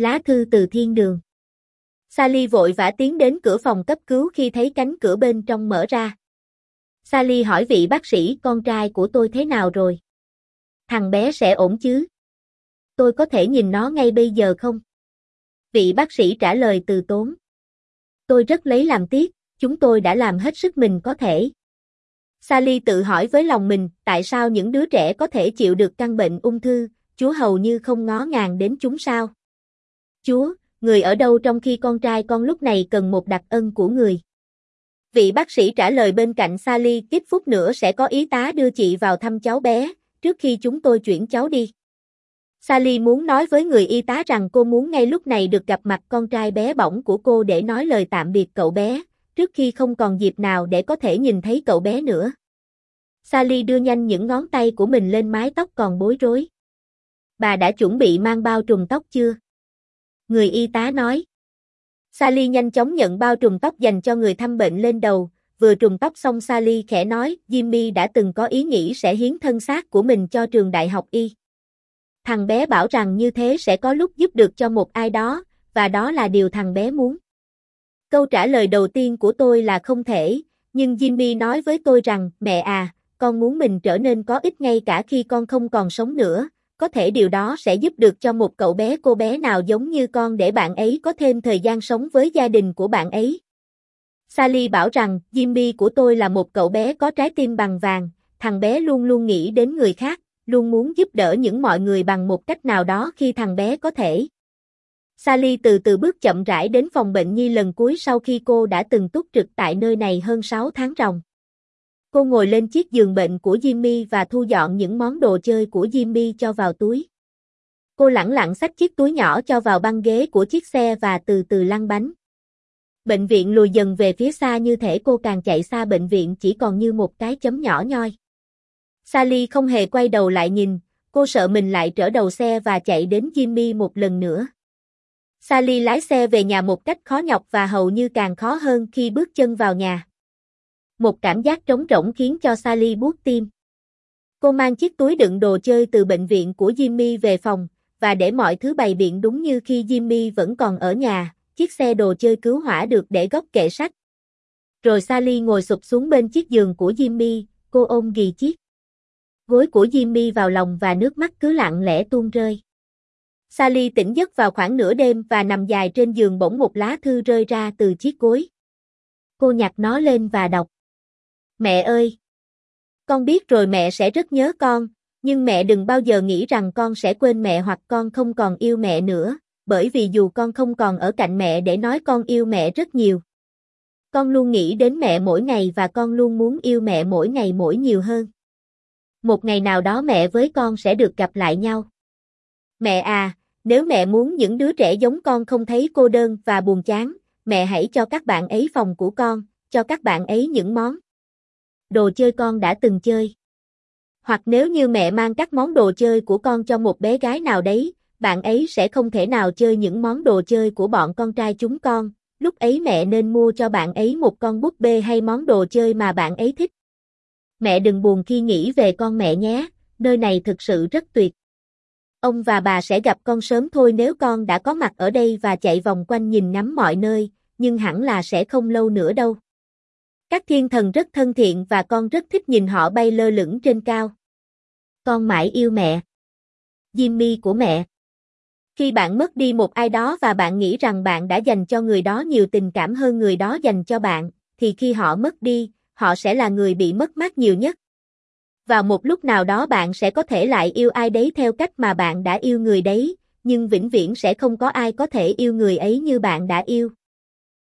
Lá thư từ thiên đường. Sally vội vã tiến đến cửa phòng cấp cứu khi thấy cánh cửa bên trong mở ra. Sally hỏi vị bác sĩ con trai của tôi thế nào rồi? Thằng bé sẽ ổn chứ? Tôi có thể nhìn nó ngay bây giờ không? Vị bác sĩ trả lời từ tốn. Tôi rất lấy làm tiếc, chúng tôi đã làm hết sức mình có thể. Sally tự hỏi với lòng mình, tại sao những đứa trẻ có thể chịu được căn bệnh ung thư, Chúa hầu như không ngó ngàng đến chúng sao? Chúa, người ở đâu trong khi con trai con lúc này cần một đặc ân của người? Vị bác sĩ trả lời bên cạnh Sally, ít phút nữa sẽ có y tá đưa chị vào thăm cháu bé, trước khi chúng tôi chuyển cháu đi. Sally muốn nói với người y tá rằng cô muốn ngay lúc này được gặp mặt con trai bé bỏng của cô để nói lời tạm biệt cậu bé, trước khi không còn dịp nào để có thể nhìn thấy cậu bé nữa. Sally đưa nhanh những ngón tay của mình lên mái tóc còn bối rối. Bà đã chuẩn bị mang bao trùm tóc chưa? Người y tá nói. Sally nhanh chóng nhận bao trùm tóc dành cho người thăm bệnh lên đầu, vừa trùm tóc xong Sally khẽ nói, Jimmy đã từng có ý nghĩ sẽ hiến thân xác của mình cho trường đại học y. Thằng bé bảo rằng như thế sẽ có lúc giúp được cho một ai đó, và đó là điều thằng bé muốn. Câu trả lời đầu tiên của tôi là không thể, nhưng Jimmy nói với tôi rằng, mẹ à, con muốn mình trở nên có ích ngay cả khi con không còn sống nữa, có thể điều đó sẽ giúp được cho một cậu bé cô bé nào giống như con để bạn ấy có thêm thời gian sống với gia đình của bạn ấy. Sally bảo rằng, Jimmy của tôi là một cậu bé có trái tim bằng vàng, thằng bé luôn luôn nghĩ đến người khác, luôn muốn giúp đỡ những mọi người bằng một cách nào đó khi thằng bé có thể. Sally từ từ bước chậm rãi đến phòng bệnh nhi lần cuối sau khi cô đã từng túc trực tại nơi này hơn 6 tháng ròng. Cô ngồi lên chiếc giường bệnh của Jimmy và thu dọn những món đồ chơi của Jimmy cho vào túi. Cô lẳng lặng xách chiếc túi nhỏ cho vào băng ghế của chiếc xe và từ từ lăn bánh. Bệnh viện lùi dần về phía xa như thể cô càng chạy xa bệnh viện chỉ còn như một cái chấm nhỏ nhoi. Sally không hề quay đầu lại nhìn, cô sợ mình lại trở đầu xe và chạy đến Jimmy một lần nữa. Sally lái xe về nhà một cách khó nhọc và hầu như càng khó hơn khi bước chân vào nhà. Một cảm giác trống rỗng khiến cho Sally buốt tim. Cô mang chiếc túi đựng đồ chơi từ bệnh viện của Jimmy về phòng, và để mọi thứ bày biện đúng như khi Jimmy vẫn còn ở nhà, chiếc xe đồ chơi cứu hỏa được để góc kệ sách. Rồi Sally ngồi sụp xuống bên chiếc giường của Jimmy, cô ôm ghì chiếc gối của Jimmy vào lòng và nước mắt cứ lặng lẽ tuôn rơi. Sally tỉnh giấc vào khoảng nửa đêm và nằm dài trên giường bỗng một lá thư rơi ra từ chiếc gối. Cô nhặt nó lên và đọc. Mẹ ơi! Con biết rồi mẹ sẽ rất nhớ con, nhưng mẹ đừng bao giờ nghĩ rằng con sẽ quên mẹ hoặc con không còn yêu mẹ nữa, bởi vì dù con không còn ở cạnh mẹ để nói con yêu mẹ rất nhiều. Con luôn nghĩ đến mẹ mỗi ngày và con luôn muốn yêu mẹ mỗi ngày mỗi nhiều hơn. Một ngày nào đó mẹ với con sẽ được gặp lại nhau. Mẹ à, nếu mẹ muốn những đứa trẻ giống con không thấy cô đơn và buồn chán, mẹ hãy cho các bạn ấy phòng của con, cho các bạn ấy những món đồ chơi con đã từng chơi. Hoặc nếu như mẹ mang các món đồ chơi của con cho một bé gái nào đấy, bạn ấy sẽ không thể nào chơi những món đồ chơi của bọn con trai chúng con, lúc ấy mẹ nên mua cho bạn ấy một con búp bê hay món đồ chơi mà bạn ấy thích. Mẹ đừng buồn khi nghĩ về con mẹ nhé, nơi này thực sự rất tuyệt. Ông và bà sẽ gặp con sớm thôi nếu con đã có mặt ở đây và chạy vòng quanh nhìn ngắm mọi nơi, nhưng hẳn là sẽ không lâu nữa đâu. Các thiên thần rất thân thiện và con rất thích nhìn họ bay lơ lửng trên cao. Con mãi yêu mẹ. Jimmy của mẹ. Khi bạn mất đi một ai đó và bạn nghĩ rằng bạn đã dành cho người đó nhiều tình cảm hơn người đó dành cho bạn, thì khi họ mất đi, họ sẽ là người bị mất mát nhiều nhất. Vào một lúc nào đó bạn sẽ có thể lại yêu ai đấy theo cách mà bạn đã yêu người đấy, nhưng vĩnh viễn sẽ không có ai có thể yêu người ấy như bạn đã yêu.